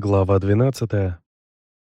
Глава 12.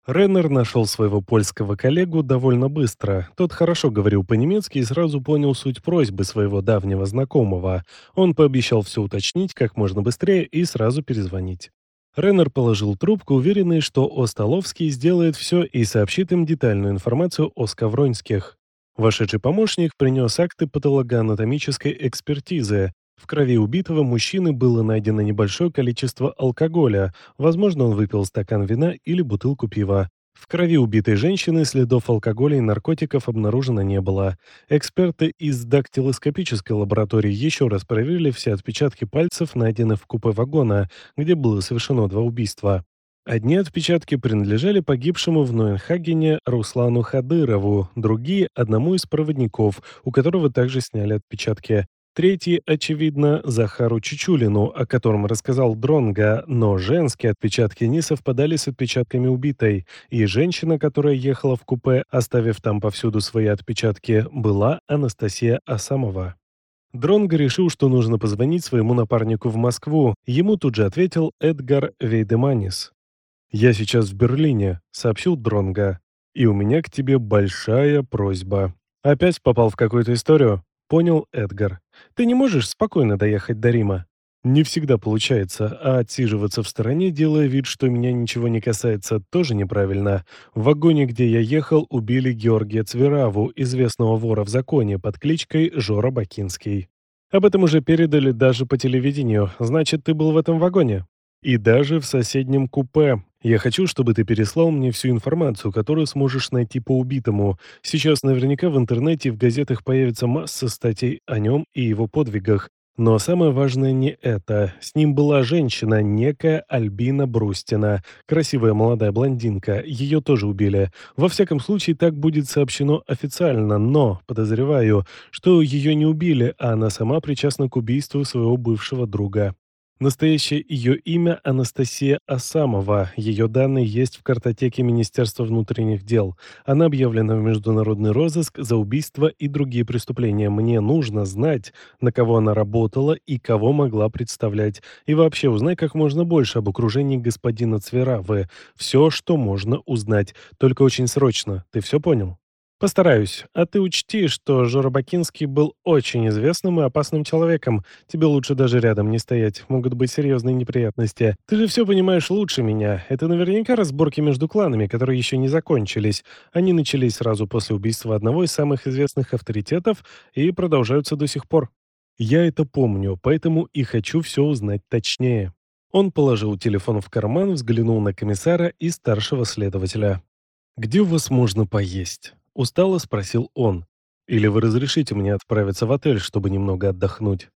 Реннер нашел своего польского коллегу довольно быстро. Тот хорошо говорил по-немецки и сразу понял суть просьбы своего давнего знакомого. Он пообещал все уточнить как можно быстрее и сразу перезвонить. Реннер положил трубку, уверенный, что Остоловский сделает все и сообщит им детальную информацию о Скавронских. Вошедший помощник принес акты патологоанатомической экспертизы, в крови убитого мужчины было найдено небольшое количество алкоголя, возможно, он выпил стакан вина или бутылку пива. В крови убитой женщины следов алкоголя и наркотиков обнаружено не было. Эксперты из дактилоскопической лаборатории еще раз проверили все отпечатки пальцев, найденных в купе вагона, где было совершено два убийства. Одни отпечатки принадлежали погибшему в Нойенхагене Руслану Хадырову, другие – одному из проводников, у которого также сняли отпечатки. Третий, очевидно, Захару Чичулину, о котором рассказал Дронга, но женские отпечатки не совпадали с отпечатками убитой, и женщина, которая ехала в купе, оставив там повсюду свои отпечатки, была Анастасия Асамова. Дронго решил, что нужно позвонить своему напарнику в Москву. Ему тут же ответил Эдгар Вейдеманис. «Я сейчас в Берлине», — сообщил Дронга. «И у меня к тебе большая просьба». «Опять попал в какую-то историю?» Понял Эдгар. Ты не можешь спокойно доехать до Рима? Не всегда получается, а отсиживаться в стороне, делая вид, что меня ничего не касается, тоже неправильно. В вагоне, где я ехал, убили Георгия Цвераву, известного вора в законе, под кличкой Жора Бакинский. Об этом уже передали даже по телевидению. Значит, ты был в этом вагоне? И даже в соседнем купе. Я хочу, чтобы ты переслал мне всю информацию, которую сможешь найти по убитому. Сейчас наверняка в интернете и в газетах появится масса статей о нем и его подвигах. Но самое важное не это. С ним была женщина, некая Альбина Брустина. Красивая молодая блондинка. Ее тоже убили. Во всяком случае, так будет сообщено официально, но подозреваю, что ее не убили, а она сама причастна к убийству своего бывшего друга. Настоящее ее имя Анастасия Асамова. Ее данные есть в картотеке Министерства внутренних дел. Она объявлена в международный розыск за убийство и другие преступления. Мне нужно знать, на кого она работала и кого могла представлять. И вообще узнай как можно больше об окружении господина Цверавы. Все, что можно узнать. Только очень срочно. Ты все понял? «Постараюсь. А ты учти, что Жоробакинский был очень известным и опасным человеком. Тебе лучше даже рядом не стоять. Могут быть серьезные неприятности. Ты же все понимаешь лучше меня. Это наверняка разборки между кланами, которые еще не закончились. Они начались сразу после убийства одного из самых известных авторитетов и продолжаются до сих пор. Я это помню, поэтому и хочу все узнать точнее». Он положил телефон в карман, взглянул на комиссара и старшего следователя. «Где у вас можно поесть?» Устало спросил он. «Или вы разрешите мне отправиться в отель, чтобы немного отдохнуть?»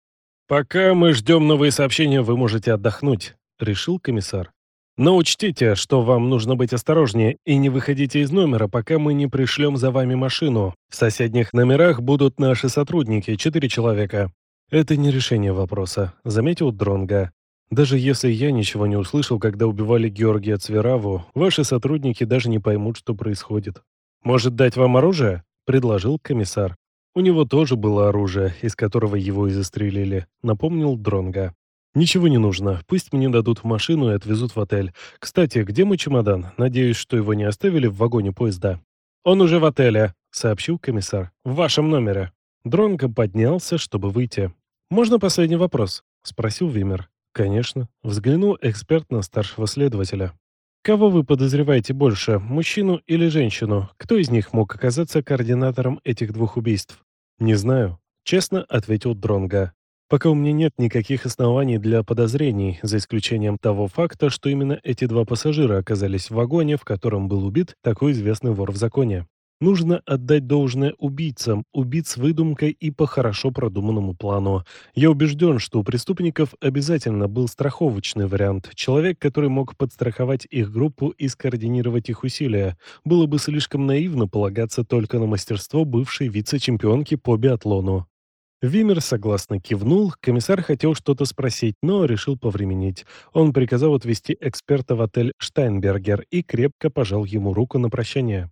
«Пока мы ждем новые сообщения, вы можете отдохнуть», — решил комиссар. «Но учтите, что вам нужно быть осторожнее и не выходите из номера, пока мы не пришлем за вами машину. В соседних номерах будут наши сотрудники, четыре человека». «Это не решение вопроса», — заметил Дронга. «Даже если я ничего не услышал, когда убивали Георгия Цвераву, ваши сотрудники даже не поймут, что происходит». «Может, дать вам оружие?» — предложил комиссар. У него тоже было оружие, из которого его и застрелили, напомнил Дронга. «Ничего не нужно. Пусть мне дадут машину и отвезут в отель. Кстати, где мой чемодан? Надеюсь, что его не оставили в вагоне поезда». «Он уже в отеле», — сообщил комиссар. «В вашем номере». Дронго поднялся, чтобы выйти. «Можно последний вопрос?» — спросил Вимер. «Конечно». Взглянул эксперт на старшего следователя. Кого вы подозреваете больше, мужчину или женщину? Кто из них мог оказаться координатором этих двух убийств? Не знаю, честно ответил Дронга. Пока у меня нет никаких оснований для подозрений, за исключением того факта, что именно эти два пассажира оказались в вагоне, в котором был убит такой известный вор в законе. Нужно отдать должное убийцам, убийц выдумкой и по хорошо продуманному плану. Я убежден, что у преступников обязательно был страховочный вариант. Человек, который мог подстраховать их группу и скоординировать их усилия. Было бы слишком наивно полагаться только на мастерство бывшей вице-чемпионки по биатлону. Вимер согласно кивнул, комиссар хотел что-то спросить, но решил повременить. Он приказал отвезти эксперта в отель «Штайнбергер» и крепко пожал ему руку на прощание.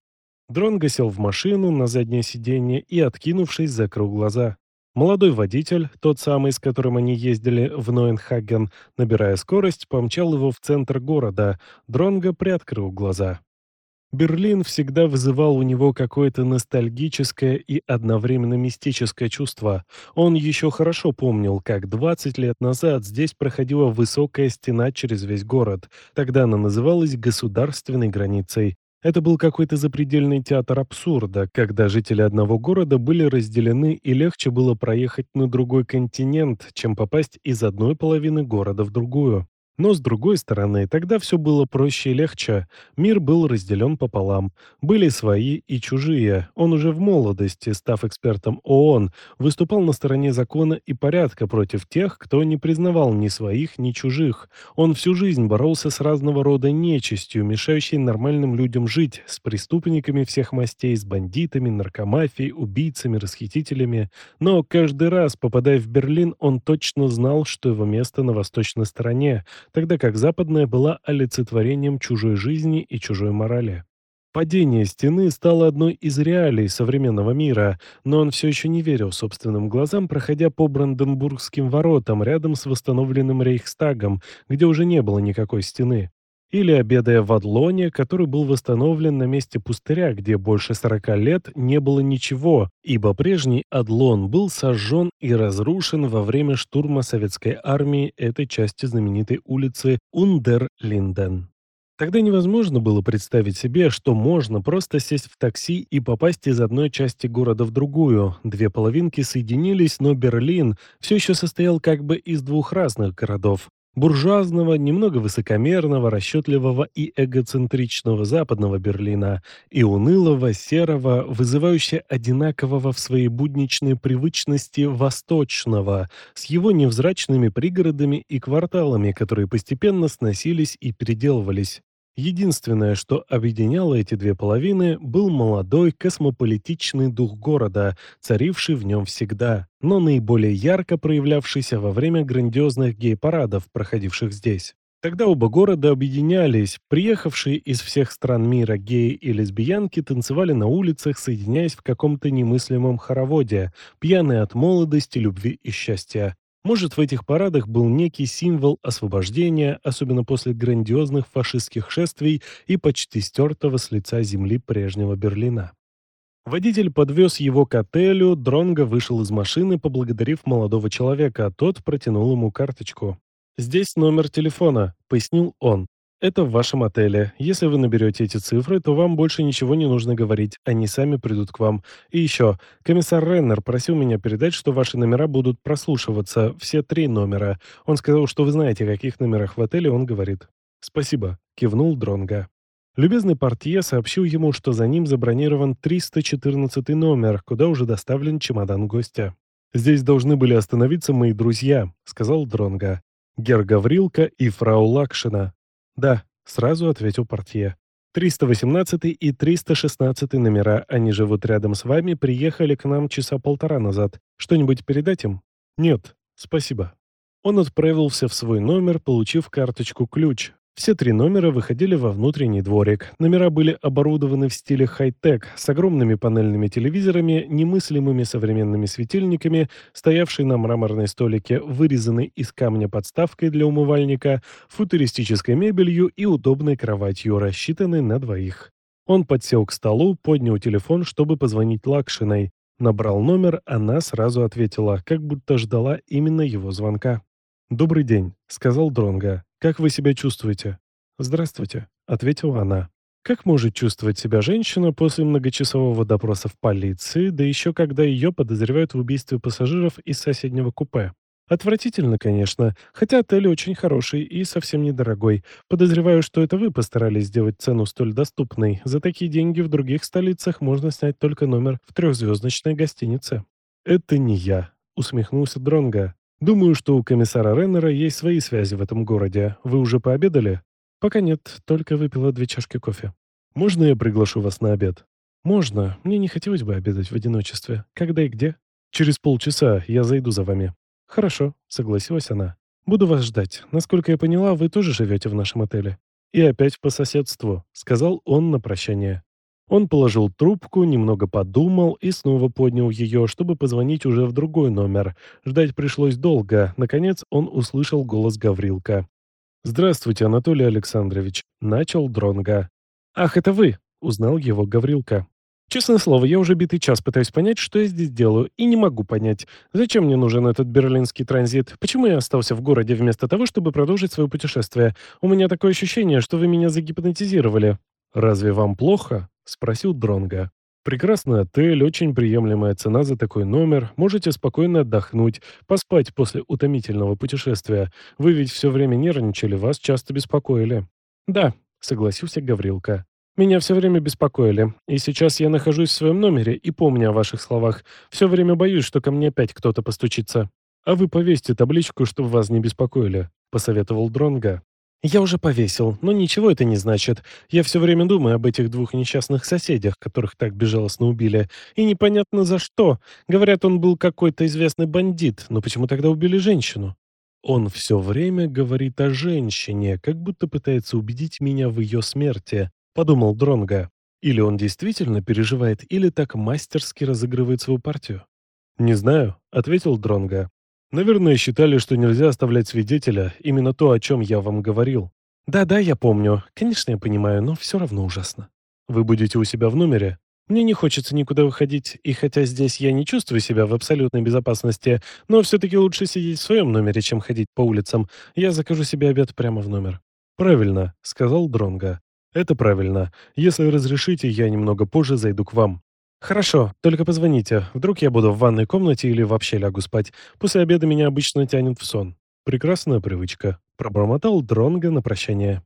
Дронго сел в машину на заднее сиденье и, откинувшись, закрыл глаза. Молодой водитель, тот самый, с которым они ездили в Нойенхаген, набирая скорость, помчал его в центр города. Дронго приоткрыл глаза. Берлин всегда вызывал у него какое-то ностальгическое и одновременно мистическое чувство. Он еще хорошо помнил, как 20 лет назад здесь проходила высокая стена через весь город. Тогда она называлась государственной границей. Это был какой-то запредельный театр абсурда, когда жители одного города были разделены и легче было проехать на другой континент, чем попасть из одной половины города в другую. Но, с другой стороны, тогда все было проще и легче. Мир был разделен пополам. Были свои и чужие. Он уже в молодости, став экспертом ООН, выступал на стороне закона и порядка против тех, кто не признавал ни своих, ни чужих. Он всю жизнь боролся с разного рода нечистью, мешающей нормальным людям жить, с преступниками всех мастей, с бандитами, наркомафией, убийцами, расхитителями. Но каждый раз, попадая в Берлин, он точно знал, что его место на восточной стороне – тогда как западная была олицетворением чужой жизни и чужой морали. Падение стены стало одной из реалий современного мира, но он все еще не верил собственным глазам, проходя по Бранденбургским воротам рядом с восстановленным Рейхстагом, где уже не было никакой стены. Или обедая в Адлоне, который был восстановлен на месте пустыря, где больше 40 лет не было ничего, ибо прежний Адлон был сожжен и разрушен во время штурма советской армии этой части знаменитой улицы Ундерлинден. Тогда невозможно было представить себе, что можно просто сесть в такси и попасть из одной части города в другую. Две половинки соединились, но Берлин все еще состоял как бы из двух разных городов буржуазного, немного высокомерного, расчетливого и эгоцентричного западного Берлина и унылого, серого, вызывающе одинакового в своей будничной привычности восточного, с его невзрачными пригородами и кварталами, которые постепенно сносились и переделывались. Единственное, что объединяло эти две половины, был молодой космополитичный дух города, царивший в нем всегда, но наиболее ярко проявлявшийся во время грандиозных гей-парадов, проходивших здесь. Тогда оба города объединялись, приехавшие из всех стран мира геи и лесбиянки танцевали на улицах, соединяясь в каком-то немыслимом хороводе, пьяные от молодости, любви и счастья. Может, в этих парадах был некий символ освобождения, особенно после грандиозных фашистских шествий и почти стертого с лица земли прежнего Берлина. Водитель подвез его к отелю, Дронго вышел из машины, поблагодарив молодого человека, а тот протянул ему карточку. «Здесь номер телефона», — пояснил он. Это в вашем отеле. Если вы наберете эти цифры, то вам больше ничего не нужно говорить, они сами придут к вам. И еще, комиссар Реннер просил меня передать, что ваши номера будут прослушиваться, все три номера. Он сказал, что вы знаете, о каких номерах в отеле он говорит. Спасибо, кивнул Дронга. Любезный портье сообщил ему, что за ним забронирован 314 номер, куда уже доставлен чемодан гостя. «Здесь должны были остановиться мои друзья», — сказал Дронга. Гер Гаврилка и фрау Лакшина. «Да», — сразу ответил портье. «318 и 316 номера, они живут рядом с вами, приехали к нам часа полтора назад. Что-нибудь передать им?» «Нет, спасибо». Он отправился в свой номер, получив карточку-ключ, все три номера выходили во внутренний дворик. Номера были оборудованы в стиле хай-тек, с огромными панельными телевизорами, немыслимыми современными светильниками, стоявшей на мраморной столике, вырезанной из камня подставкой для умывальника, футуристической мебелью и удобной кроватью, рассчитанной на двоих. Он подсел к столу, поднял телефон, чтобы позвонить Лакшиной. Набрал номер, она сразу ответила, как будто ждала именно его звонка. «Добрый день», — сказал Дронга. «Как вы себя чувствуете?» «Здравствуйте», — ответила она. Как может чувствовать себя женщина после многочасового допроса в полиции, да еще когда ее подозревают в убийстве пассажиров из соседнего купе? Отвратительно, конечно, хотя отель очень хороший и совсем недорогой. Подозреваю, что это вы постарались сделать цену столь доступной. За такие деньги в других столицах можно снять только номер в трехзвездочной гостинице. «Это не я», — усмехнулся Дронга. Думаю, что у комиссара Реннера есть свои связи в этом городе. Вы уже пообедали? Пока нет, только выпила две чашки кофе. Можно я приглашу вас на обед? Можно. Мне не хотелось бы обедать в одиночестве. Когда и где? Через полчаса я зайду за вами. Хорошо, согласилась она. Буду вас ждать. Насколько я поняла, вы тоже живете в нашем отеле. И опять по соседству, сказал он на прощание. Он положил трубку, немного подумал и снова поднял ее, чтобы позвонить уже в другой номер. Ждать пришлось долго. Наконец он услышал голос Гаврилка. «Здравствуйте, Анатолий Александрович», — начал Дронга. «Ах, это вы!» — узнал его Гаврилка. «Честное слово, я уже битый час пытаюсь понять, что я здесь делаю, и не могу понять, зачем мне нужен этот берлинский транзит, почему я остался в городе вместо того, чтобы продолжить свое путешествие. У меня такое ощущение, что вы меня загипнотизировали». «Разве вам плохо?» — спросил Дронга. «Прекрасный отель, очень приемлемая цена за такой номер. Можете спокойно отдохнуть, поспать после утомительного путешествия. Вы ведь все время нервничали, вас часто беспокоили». «Да», — согласился Гаврилка. «Меня все время беспокоили, и сейчас я нахожусь в своем номере и помню о ваших словах. Все время боюсь, что ко мне опять кто-то постучится. А вы повесьте табличку, чтобы вас не беспокоили», — посоветовал Дронга. Я уже повесил, но ничего это не значит. Я все время думаю об этих двух несчастных соседях, которых так безжалостно убили. И непонятно за что. Говорят, он был какой-то известный бандит, но почему тогда убили женщину? Он все время говорит о женщине, как будто пытается убедить меня в ее смерти, подумал Дронга. Или он действительно переживает, или так мастерски разыгрывает свою партию. Не знаю, ответил Дронга. Наверное, считали, что нельзя оставлять свидетеля, именно то, о чем я вам говорил. Да-да, я помню. Конечно, я понимаю, но все равно ужасно. Вы будете у себя в номере? Мне не хочется никуда выходить, и хотя здесь я не чувствую себя в абсолютной безопасности, но все-таки лучше сидеть в своем номере, чем ходить по улицам. Я закажу себе обед прямо в номер. Правильно, сказал Дронга. Это правильно. Если разрешите, я немного позже зайду к вам. «Хорошо, только позвоните. Вдруг я буду в ванной комнате или вообще лягу спать. После обеда меня обычно тянет в сон». «Прекрасная привычка», — пробормотал Дронго на прощание.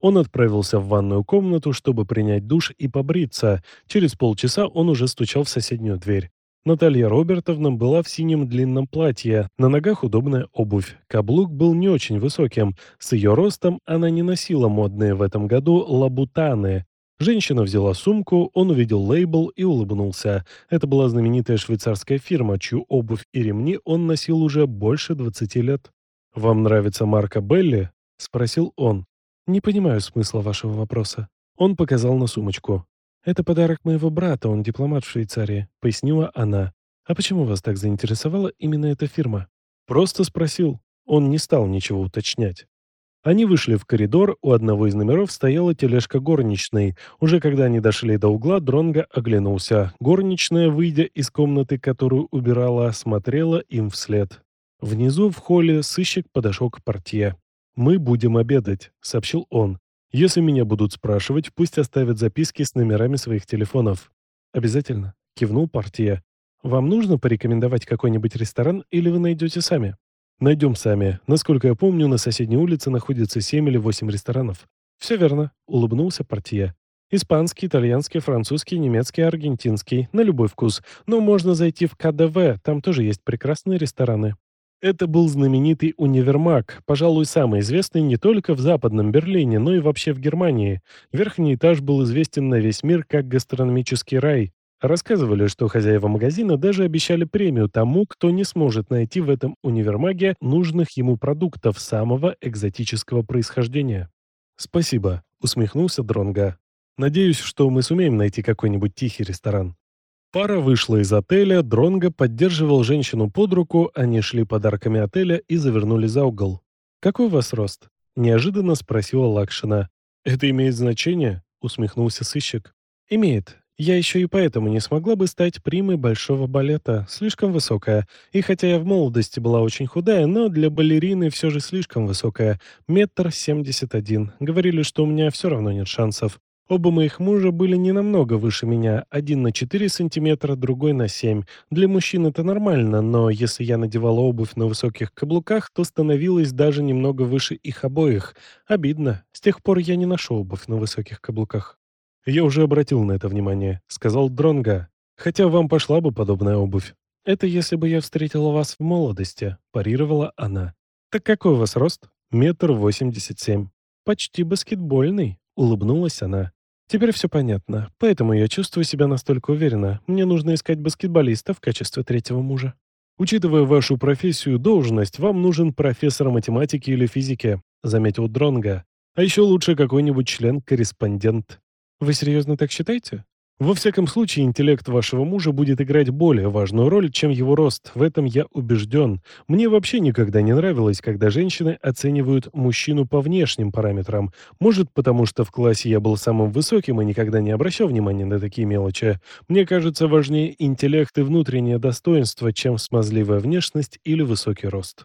Он отправился в ванную комнату, чтобы принять душ и побриться. Через полчаса он уже стучал в соседнюю дверь. Наталья Робертовна была в синем длинном платье, на ногах удобная обувь. Каблук был не очень высоким. С ее ростом она не носила модные в этом году лабутаны, Женщина взяла сумку, он увидел лейбл и улыбнулся. Это была знаменитая швейцарская фирма, чью обувь и ремни он носил уже больше 20 лет. «Вам нравится марка Белли?» — спросил он. «Не понимаю смысла вашего вопроса». Он показал на сумочку. «Это подарок моего брата, он дипломат в Швейцарии», — пояснила она. «А почему вас так заинтересовала именно эта фирма?» «Просто спросил». Он не стал ничего уточнять. Они вышли в коридор, у одного из номеров стояла тележка горничной. Уже когда они дошли до угла, Дронго оглянулся. Горничная, выйдя из комнаты, которую убирала, смотрела им вслед. Внизу в холле сыщик подошел к портье. «Мы будем обедать», — сообщил он. «Если меня будут спрашивать, пусть оставят записки с номерами своих телефонов». «Обязательно», — кивнул портье. «Вам нужно порекомендовать какой-нибудь ресторан или вы найдете сами?» Найдем сами. Насколько я помню, на соседней улице находится семь или восемь ресторанов. Все верно, улыбнулся портье. Испанский, итальянский, французский, немецкий, аргентинский. На любой вкус. Но можно зайти в КДВ, там тоже есть прекрасные рестораны. Это был знаменитый универмаг, пожалуй, самый известный не только в Западном Берлине, но и вообще в Германии. Верхний этаж был известен на весь мир как гастрономический рай. Рассказывали, что хозяева магазина даже обещали премию тому, кто не сможет найти в этом универмаге нужных ему продуктов самого экзотического происхождения. «Спасибо», — усмехнулся Дронга. «Надеюсь, что мы сумеем найти какой-нибудь тихий ресторан». Пара вышла из отеля, Дронго поддерживал женщину под руку, они шли подарками отеля и завернули за угол. «Какой у вас рост?» – неожиданно спросила Лакшина. «Это имеет значение?» – усмехнулся сыщик. «Имеет. Я еще и поэтому не смогла бы стать примой большого балета, слишком высокая. И хотя я в молодости была очень худая, но для балерины все же слишком высокая. Метр семьдесят один. Говорили, что у меня все равно нет шансов. Оба моих мужа были не намного выше меня, один на 4 сантиметра, другой на 7. Для мужчин это нормально, но если я надевала обувь на высоких каблуках, то становилась даже немного выше их обоих. Обидно. С тех пор я не ношу обувь на высоких каблуках. «Я уже обратил на это внимание», — сказал Дронга. «Хотя вам пошла бы подобная обувь». «Это если бы я встретила вас в молодости», — парировала она. «Так какой у вас рост?» «Метр восемьдесят семь». «Почти баскетбольный», — улыбнулась она. «Теперь все понятно. Поэтому я чувствую себя настолько уверенно. Мне нужно искать баскетболиста в качестве третьего мужа». «Учитывая вашу профессию должность, вам нужен профессор математики или физики», — заметил Дронга. «А еще лучше какой-нибудь член-корреспондент. «Вы серьезно так считаете?» Во всяком случае, интеллект вашего мужа будет играть более важную роль, чем его рост. В этом я убежден. Мне вообще никогда не нравилось, когда женщины оценивают мужчину по внешним параметрам. Может, потому что в классе я был самым высоким и никогда не обращал внимания на такие мелочи. Мне кажется, важнее интеллект и внутреннее достоинство, чем смазливая внешность или высокий рост.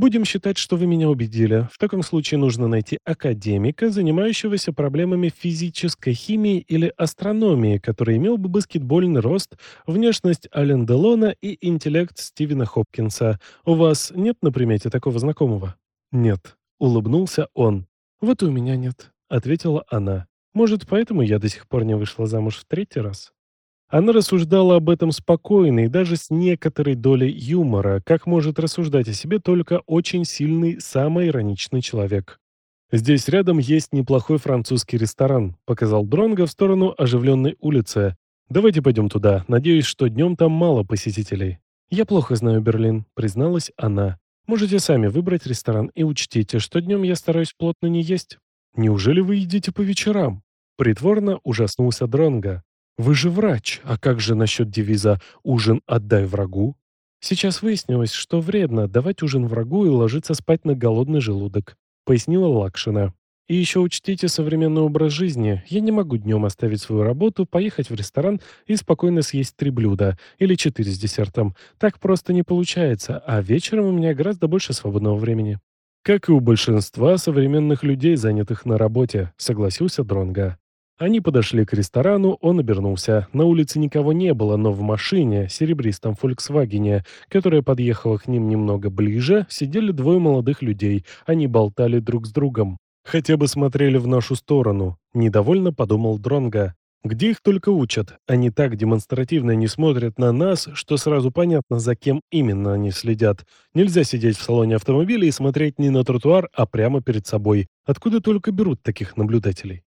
Будем считать, что вы меня убедили. В таком случае нужно найти академика, занимающегося проблемами физической химии или астрономии, который имел бы баскетбольный рост, внешность Ален Делона и интеллект Стивена Хопкинса. У вас нет на примете такого знакомого? Нет. Улыбнулся он. Вот и у меня нет, ответила она. Может, поэтому я до сих пор не вышла замуж в третий раз? Она рассуждала об этом спокойно и даже с некоторой долей юмора, как может рассуждать о себе только очень сильный, самоироничный человек. «Здесь рядом есть неплохой французский ресторан», — показал Дронго в сторону оживленной улицы. «Давайте пойдем туда. Надеюсь, что днем там мало посетителей». «Я плохо знаю Берлин», — призналась она. «Можете сами выбрать ресторан и учтите, что днем я стараюсь плотно не есть». «Неужели вы едите по вечерам?» Притворно ужаснулся Дронго. Вы же врач, а как же насчет девиза «ужин отдай врагу»? Сейчас выяснилось, что вредно давать ужин врагу и ложиться спать на голодный желудок, пояснила Лакшина. И еще учтите современный образ жизни. Я не могу днем оставить свою работу, поехать в ресторан и спокойно съесть три блюда или четыре с десертом. Так просто не получается, а вечером у меня гораздо больше свободного времени. Как и у большинства современных людей, занятых на работе, согласился Дронга. Они подошли к ресторану, он обернулся. На улице никого не было, но в машине, серебристом «Фольксвагене», которая подъехала к ним немного ближе, сидели двое молодых людей. Они болтали друг с другом. «Хотя бы смотрели в нашу сторону», — недовольно подумал Дронга. «Где их только учат? Они так демонстративно не смотрят на нас, что сразу понятно, за кем именно они следят. Нельзя сидеть в салоне автомобиля и смотреть не на тротуар, а прямо перед собой. Откуда только берут таких наблюдателей?»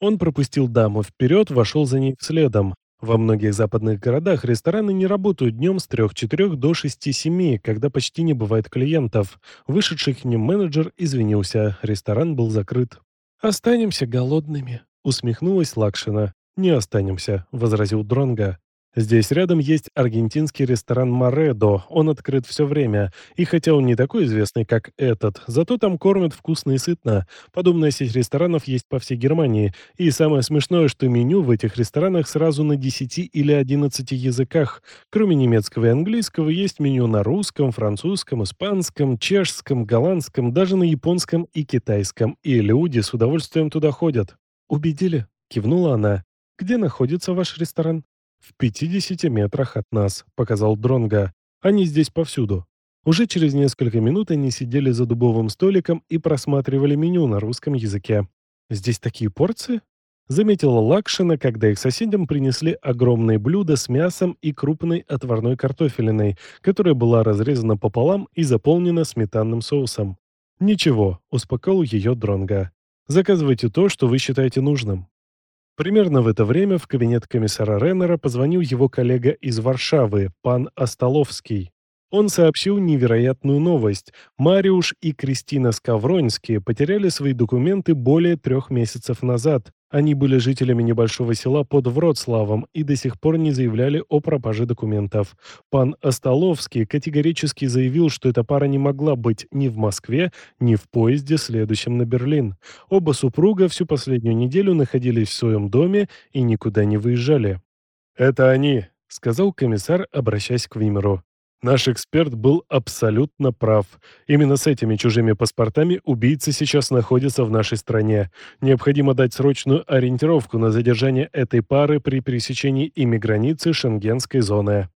Он пропустил даму вперед, вошел за ней следом. Во многих западных городах рестораны не работают днем с 3-4 до 6-7, когда почти не бывает клиентов. Вышедший к ним менеджер извинился, ресторан был закрыт. «Останемся голодными», — усмехнулась Лакшина. «Не останемся», — возразил Дронга. Здесь рядом есть аргентинский ресторан «Моредо», он открыт все время, и хотя он не такой известный, как этот, зато там кормят вкусно и сытно. Подобная сеть ресторанов есть по всей Германии, и самое смешное, что меню в этих ресторанах сразу на 10 или 11 языках. Кроме немецкого и английского, есть меню на русском, французском, испанском, чешском, голландском, даже на японском и китайском, и люди с удовольствием туда ходят. «Убедили?» — кивнула она. «Где находится ваш ресторан?» «В 50 метрах от нас», — показал Дронга. «Они здесь повсюду». Уже через несколько минут они сидели за дубовым столиком и просматривали меню на русском языке. «Здесь такие порции?» Заметила Лакшина, когда их соседям принесли огромные блюда с мясом и крупной отварной картофелиной, которая была разрезана пополам и заполнена сметанным соусом. «Ничего», — успокоил ее Дронга. «Заказывайте то, что вы считаете нужным». Примерно в это время в кабинет комиссара Реннера позвонил его коллега из Варшавы, пан Остоловский. Он сообщил невероятную новость. Мариуш и Кристина Скавроньские потеряли свои документы более трех месяцев назад. Они были жителями небольшого села под Вроцлавом и до сих пор не заявляли о пропаже документов. Пан Остоловский категорически заявил, что эта пара не могла быть ни в Москве, ни в поезде, следующем на Берлин. Оба супруга всю последнюю неделю находились в своем доме и никуда не выезжали. «Это они», — сказал комиссар, обращаясь к Вимеру. Наш эксперт был абсолютно прав. Именно с этими чужими паспортами убийцы сейчас находятся в нашей стране. Необходимо дать срочную ориентировку на задержание этой пары при пересечении ими границы Шенгенской зоны.